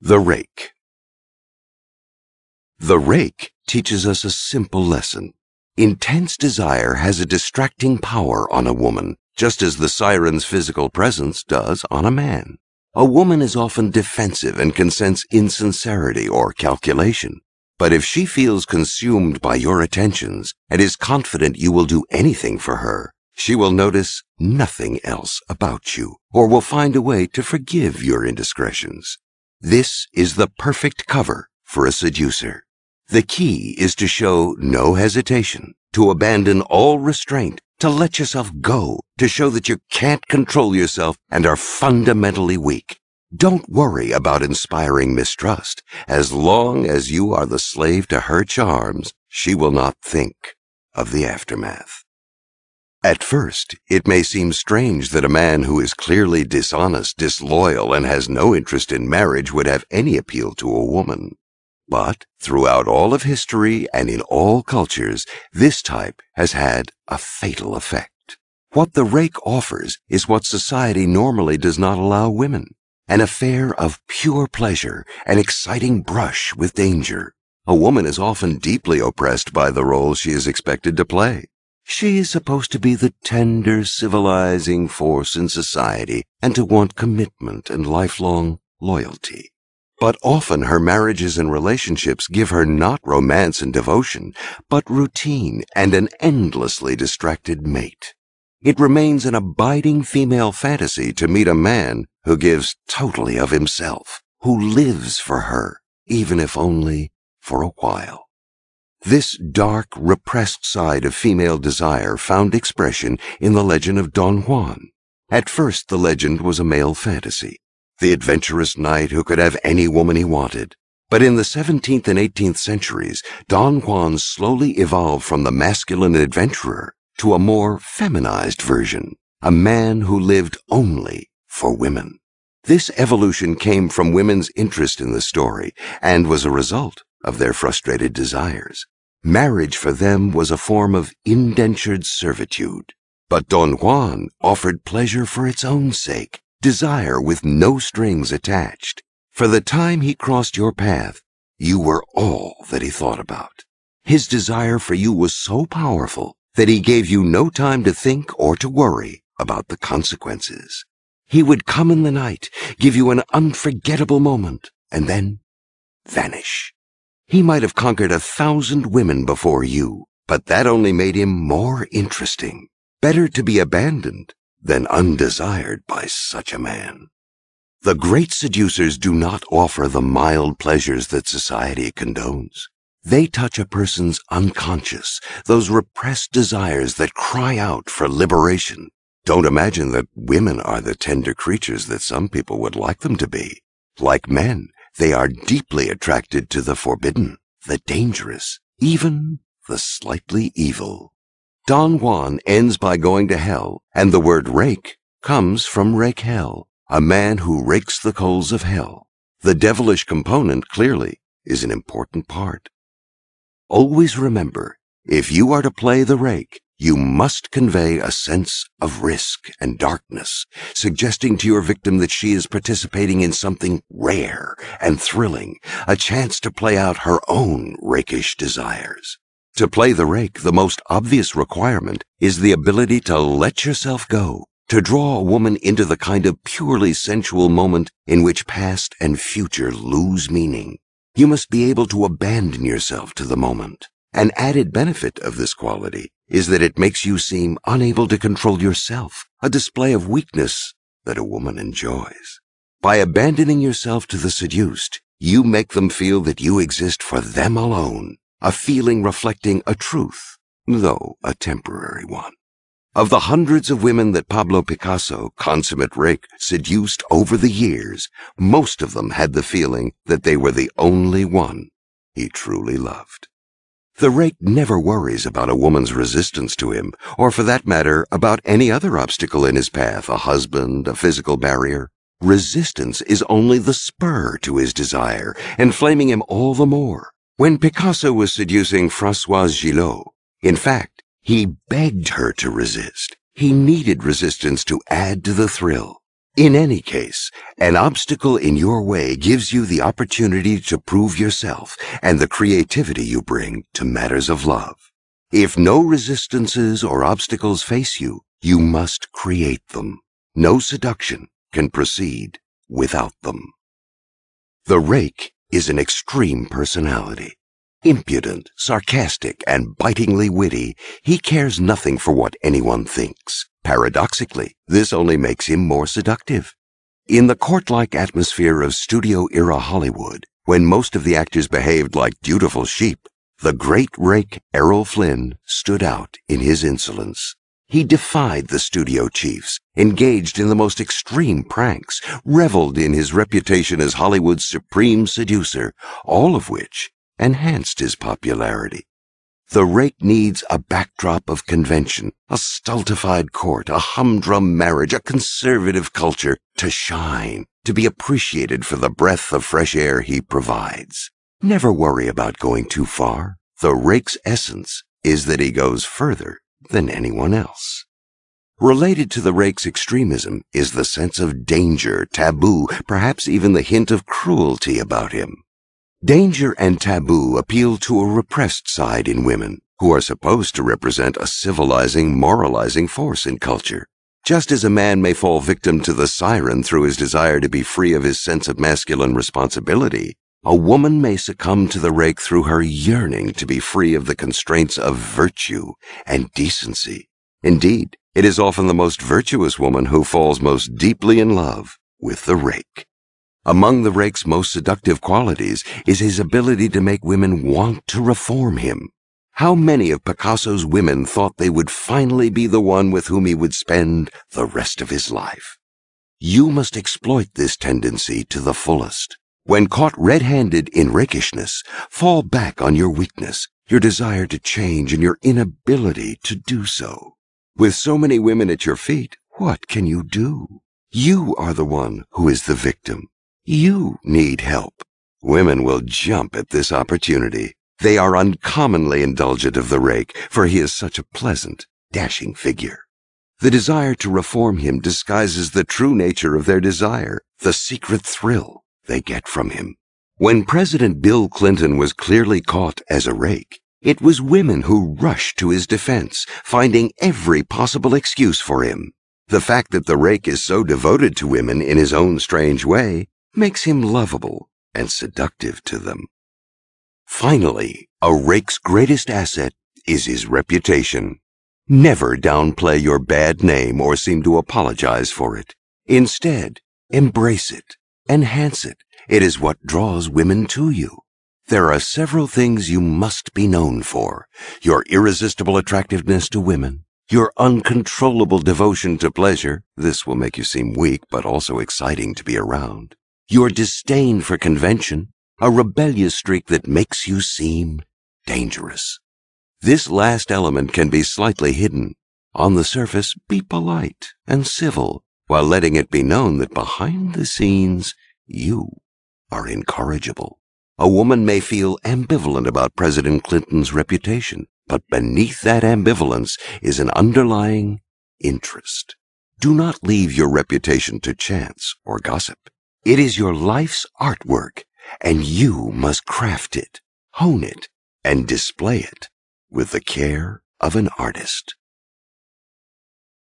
The Rake The rake teaches us a simple lesson. Intense desire has a distracting power on a woman, just as the siren's physical presence does on a man. A woman is often defensive and can sense insincerity or calculation. But if she feels consumed by your attentions and is confident you will do anything for her, she will notice nothing else about you or will find a way to forgive your indiscretions. This is the perfect cover for a seducer. The key is to show no hesitation, to abandon all restraint, to let yourself go, to show that you can't control yourself and are fundamentally weak. Don't worry about inspiring mistrust. As long as you are the slave to her charms, she will not think of the aftermath. At first, it may seem strange that a man who is clearly dishonest, disloyal, and has no interest in marriage would have any appeal to a woman. But throughout all of history and in all cultures, this type has had a fatal effect. What the rake offers is what society normally does not allow women. An affair of pure pleasure, an exciting brush with danger. A woman is often deeply oppressed by the role she is expected to play. She is supposed to be the tender, civilizing force in society and to want commitment and lifelong loyalty. But often her marriages and relationships give her not romance and devotion, but routine and an endlessly distracted mate. It remains an abiding female fantasy to meet a man who gives totally of himself, who lives for her, even if only for a while. This dark, repressed side of female desire found expression in the legend of Don Juan. At first, the legend was a male fantasy, the adventurous knight who could have any woman he wanted. But in the 17th and 18th centuries, Don Juan slowly evolved from the masculine adventurer to a more feminized version, a man who lived only for women. This evolution came from women's interest in the story and was a result of their frustrated desires. Marriage for them was a form of indentured servitude. But Don Juan offered pleasure for its own sake, desire with no strings attached. For the time he crossed your path, you were all that he thought about. His desire for you was so powerful that he gave you no time to think or to worry about the consequences. He would come in the night, give you an unforgettable moment, and then vanish. He might have conquered a thousand women before you, but that only made him more interesting. Better to be abandoned than undesired by such a man. The great seducers do not offer the mild pleasures that society condones. They touch a person's unconscious, those repressed desires that cry out for liberation. Don't imagine that women are the tender creatures that some people would like them to be. Like men, they are deeply attracted to the forbidden, the dangerous, even the slightly evil. Don Juan ends by going to hell, and the word rake comes from rake hell, a man who rakes the coals of hell. The devilish component, clearly, is an important part. Always remember, if you are to play the rake, you must convey a sense of risk and darkness, suggesting to your victim that she is participating in something rare and thrilling, a chance to play out her own rakish desires. To play the rake, the most obvious requirement is the ability to let yourself go, to draw a woman into the kind of purely sensual moment in which past and future lose meaning. You must be able to abandon yourself to the moment. An added benefit of this quality is that it makes you seem unable to control yourself, a display of weakness that a woman enjoys. By abandoning yourself to the seduced, you make them feel that you exist for them alone, a feeling reflecting a truth, though a temporary one. Of the hundreds of women that Pablo Picasso, consummate rake, seduced over the years, most of them had the feeling that they were the only one he truly loved. The rake never worries about a woman's resistance to him, or for that matter, about any other obstacle in his path, a husband, a physical barrier. Resistance is only the spur to his desire, inflaming him all the more. When Picasso was seducing Françoise Gilot, in fact, he begged her to resist. He needed resistance to add to the thrill. In any case, an obstacle in your way gives you the opportunity to prove yourself and the creativity you bring to matters of love. If no resistances or obstacles face you, you must create them. No seduction can proceed without them. The rake is an extreme personality. Impudent, sarcastic, and bitingly witty, he cares nothing for what anyone thinks. Paradoxically, this only makes him more seductive. In the court-like atmosphere of studio-era Hollywood, when most of the actors behaved like dutiful sheep, the great rake Errol Flynn stood out in his insolence. He defied the studio chiefs, engaged in the most extreme pranks, reveled in his reputation as Hollywood's supreme seducer, all of which enhanced his popularity. The rake needs a backdrop of convention, a stultified court, a humdrum marriage, a conservative culture to shine, to be appreciated for the breath of fresh air he provides. Never worry about going too far. The rake's essence is that he goes further than anyone else. Related to the rake's extremism is the sense of danger, taboo, perhaps even the hint of cruelty about him. Danger and taboo appeal to a repressed side in women, who are supposed to represent a civilizing, moralizing force in culture. Just as a man may fall victim to the siren through his desire to be free of his sense of masculine responsibility, a woman may succumb to the rake through her yearning to be free of the constraints of virtue and decency. Indeed, it is often the most virtuous woman who falls most deeply in love with the rake. Among the rake's most seductive qualities is his ability to make women want to reform him. How many of Picasso's women thought they would finally be the one with whom he would spend the rest of his life? You must exploit this tendency to the fullest. When caught red-handed in rakishness, fall back on your weakness, your desire to change, and your inability to do so. With so many women at your feet, what can you do? You are the one who is the victim. You need help. Women will jump at this opportunity. They are uncommonly indulgent of the rake, for he is such a pleasant, dashing figure. The desire to reform him disguises the true nature of their desire, the secret thrill they get from him. When President Bill Clinton was clearly caught as a rake, it was women who rushed to his defense, finding every possible excuse for him. The fact that the rake is so devoted to women in his own strange way makes him lovable and seductive to them. Finally, a rake's greatest asset is his reputation. Never downplay your bad name or seem to apologize for it. Instead, embrace it, enhance it. It is what draws women to you. There are several things you must be known for. Your irresistible attractiveness to women, your uncontrollable devotion to pleasure. This will make you seem weak, but also exciting to be around your disdain for convention, a rebellious streak that makes you seem dangerous. This last element can be slightly hidden. On the surface, be polite and civil, while letting it be known that behind the scenes, you are incorrigible. A woman may feel ambivalent about President Clinton's reputation, but beneath that ambivalence is an underlying interest. Do not leave your reputation to chance or gossip. It is your life's artwork, and you must craft it, hone it, and display it with the care of an artist.